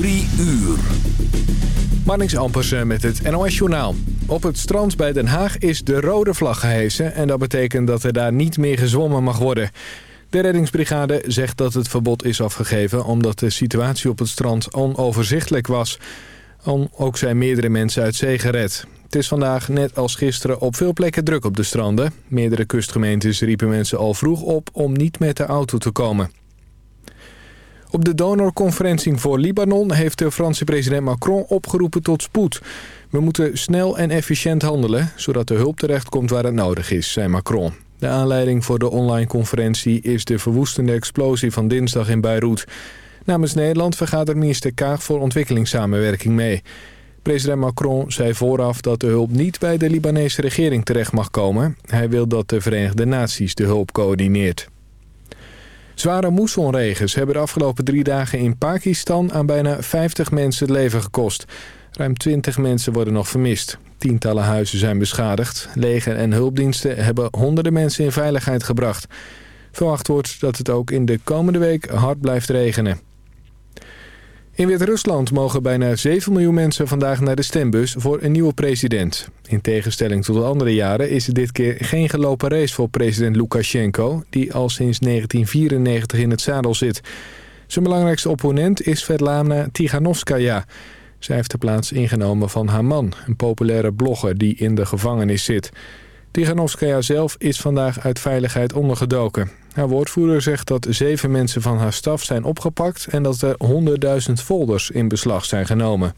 Drie uur. Marnix Ampersen met het NOS Journaal. Op het strand bij Den Haag is de rode vlag gehesen... en dat betekent dat er daar niet meer gezwommen mag worden. De reddingsbrigade zegt dat het verbod is afgegeven... omdat de situatie op het strand onoverzichtelijk was. Ook zijn meerdere mensen uit zee gered. Het is vandaag, net als gisteren, op veel plekken druk op de stranden. Meerdere kustgemeentes riepen mensen al vroeg op om niet met de auto te komen. Op de donorconferentie voor Libanon heeft de Franse president Macron opgeroepen tot spoed. We moeten snel en efficiënt handelen, zodat de hulp terechtkomt waar het nodig is, zei Macron. De aanleiding voor de online conferentie is de verwoestende explosie van dinsdag in Beirut. Namens Nederland vergadert minister Kaag voor ontwikkelingssamenwerking mee. President Macron zei vooraf dat de hulp niet bij de Libanese regering terecht mag komen. Hij wil dat de Verenigde Naties de hulp coördineert. Zware moessonregens hebben de afgelopen drie dagen in Pakistan aan bijna 50 mensen het leven gekost. Ruim 20 mensen worden nog vermist. Tientallen huizen zijn beschadigd. Leger en hulpdiensten hebben honderden mensen in veiligheid gebracht. Verwacht wordt dat het ook in de komende week hard blijft regenen. In Wit-Rusland mogen bijna 7 miljoen mensen vandaag naar de stembus voor een nieuwe president. In tegenstelling tot de andere jaren is het dit keer geen gelopen race voor president Lukashenko... die al sinds 1994 in het zadel zit. Zijn belangrijkste opponent is Svetlana Tiganovskaya. Zij heeft de plaats ingenomen van haar man, een populaire blogger die in de gevangenis zit... Tiganovskaya zelf is vandaag uit veiligheid ondergedoken. Haar woordvoerder zegt dat zeven mensen van haar staf zijn opgepakt... en dat er 100.000 folders in beslag zijn genomen.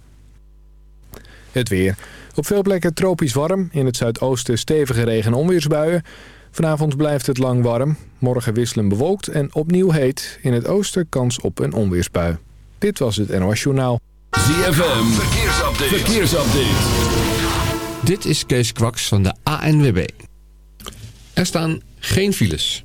Het weer. Op veel plekken tropisch warm. In het zuidoosten stevige regen- en onweersbuien. Vanavond blijft het lang warm. Morgen wisselen bewolkt en opnieuw heet. In het oosten kans op een onweersbui. Dit was het NOS Journaal. ZFM. Verkeersupdate. Verkeersupdate. Dit is Kees Kwaks van de ANWB. Er staan geen files.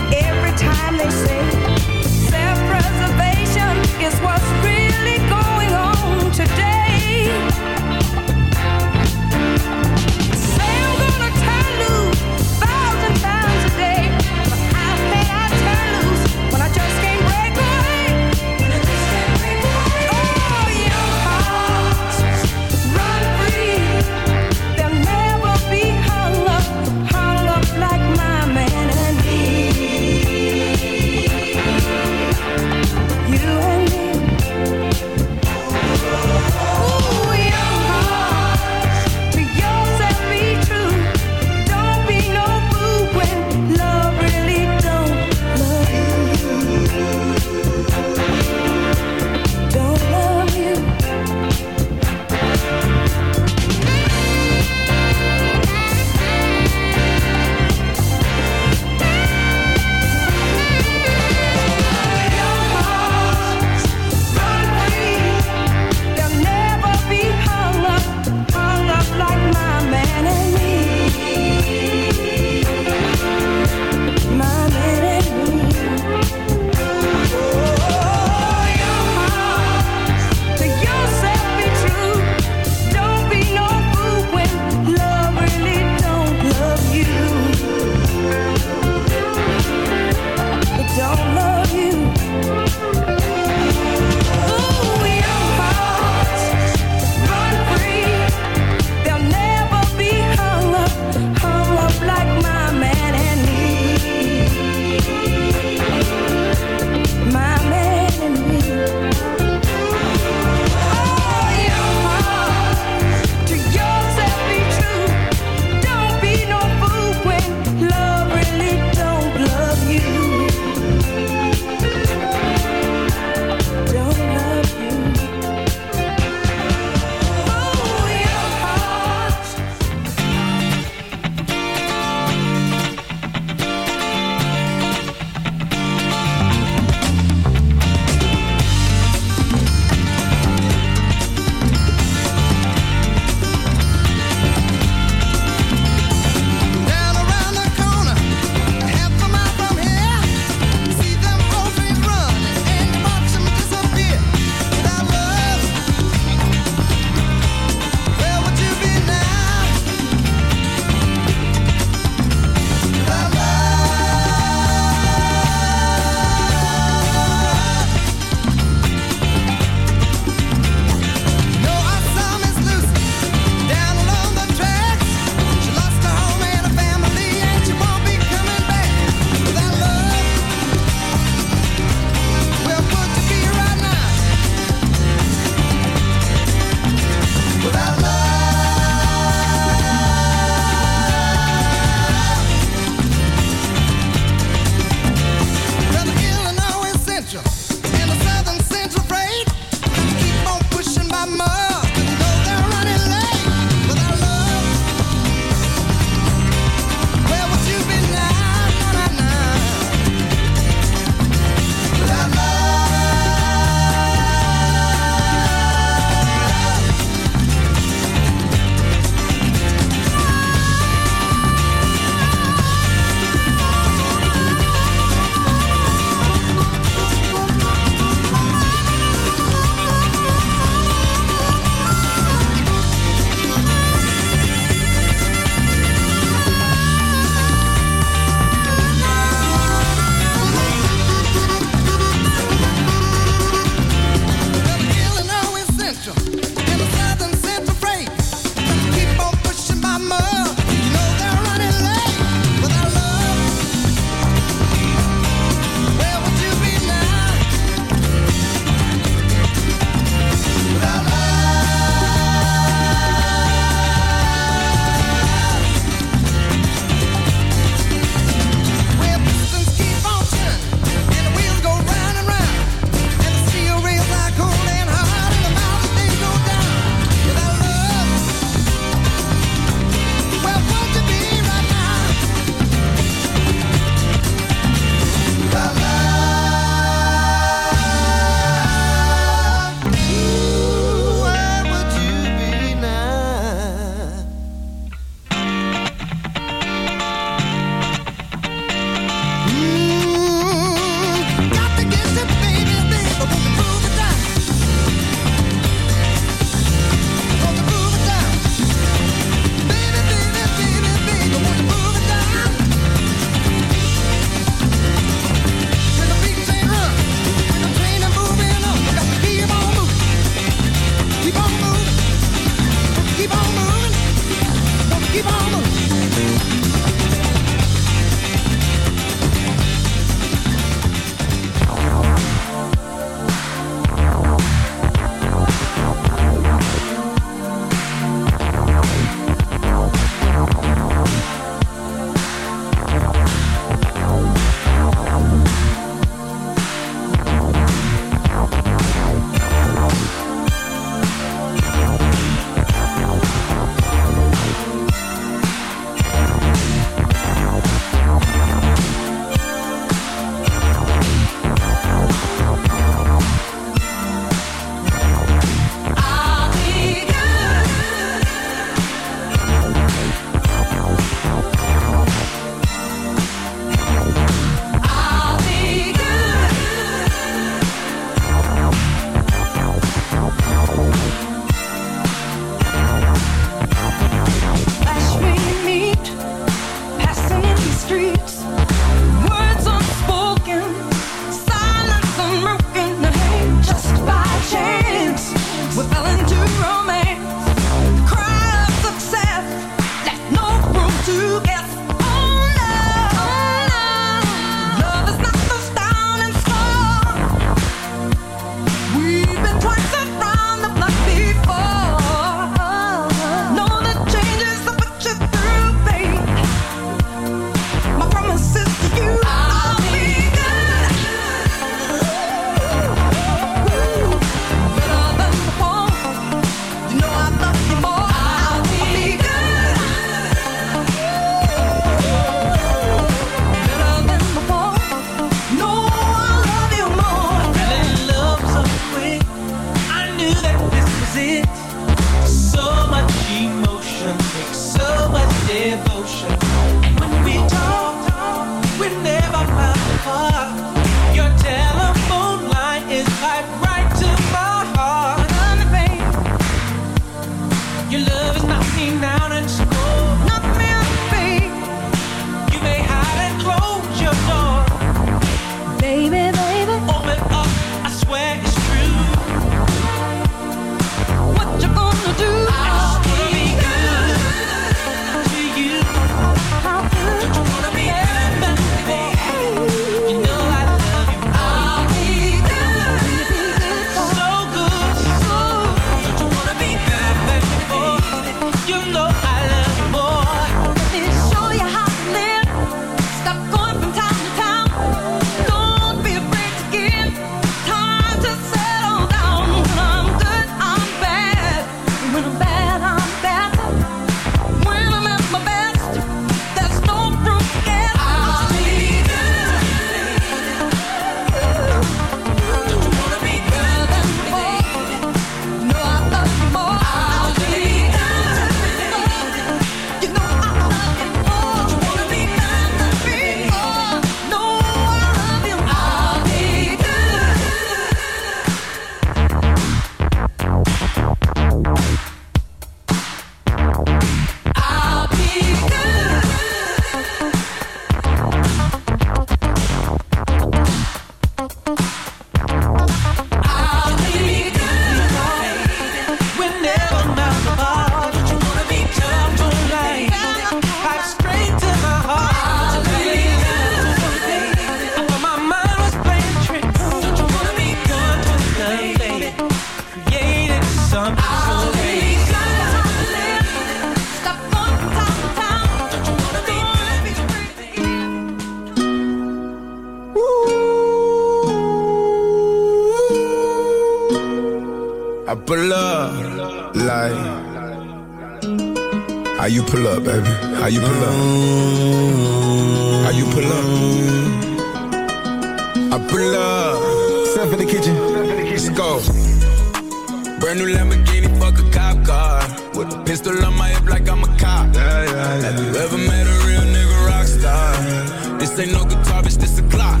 Ain't no guitar, bitch, this a clock.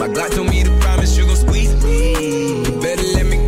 My Glock told me to promise you gon' squeeze me. You better let me go.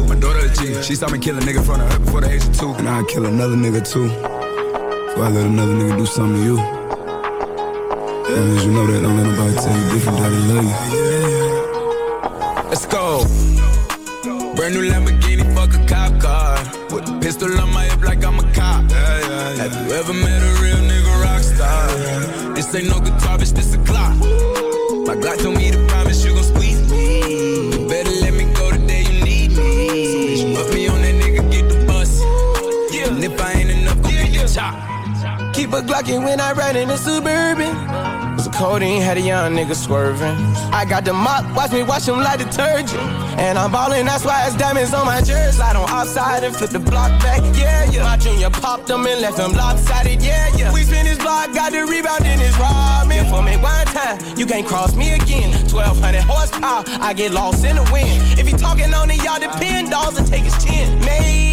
She saw me kill a nigga in front of her before the age of two. And I'd kill another nigga too. So I let another nigga do something to you. And as you know that, don't let nobody tell you different that I love you. Let's go. Brand new Lamborghini, fuck a cop car. With a pistol on my hip like I'm a cop. Have you ever met a real nigga rock star? This ain't no guitar, bitch, this a clock. My Glock told me to promise you gon' squeeze the chop. Keep a Glockin' when I ride in the Suburban. Was a codeine had a young nigga swerving. I got the mop, watch me wash him like detergent. And I'm ballin', that's why it's diamonds on my jersey. Slide on outside and flip the block back, yeah, yeah. My junior popped them and left them lopsided, yeah, yeah. We spin his block, got the rebound in his robbing. For me one time, you can't cross me again. 1200 horsepower, I get lost in the wind. If he talking on it, y'all depend, dolls and take his chin.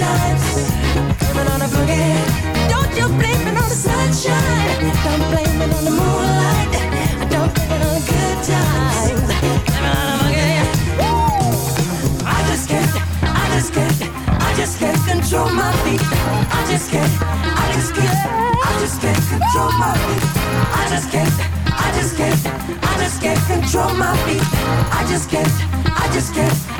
times. Coming on a boogie. Don't you blame it on the sunshine. Don't blame it on the moonlight. Don't blame it on the good times. Coming on a boogie. Woo! I just can't. I just can't. I just can't control my feet. I just can't. I just can't. I just can't control my feet. I just can't. I just can't. I just can't control my feet. I just can't. I just can't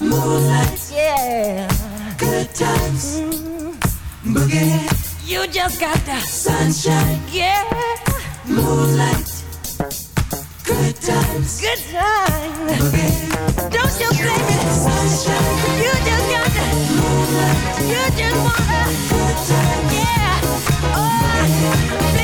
Moonlight. Yeah. Good times. Mm. Boogie. You just got the sunshine. Yeah. Moonlight. Good times. Good times. Don't you blame it. Sunshine. You just got the moonlight. You just wanna. Good times. Yeah. Oh.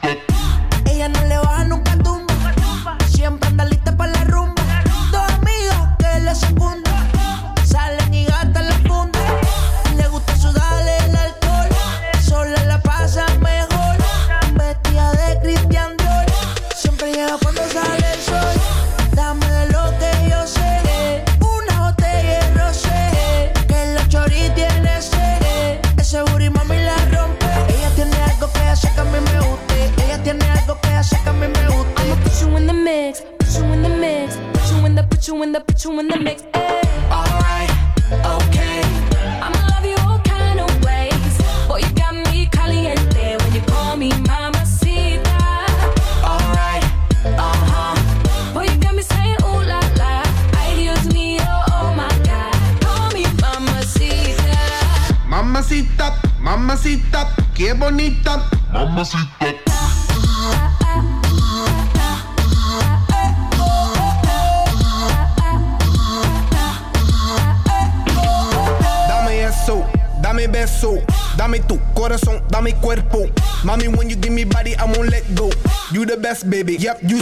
baby. Yep, you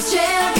James Jam.